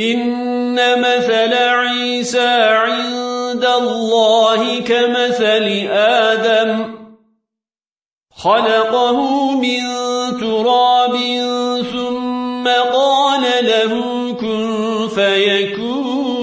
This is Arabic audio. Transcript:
إن مثل عيسى عند الله كمثل آدم خلقه من تراب ثم قال له كن فيكون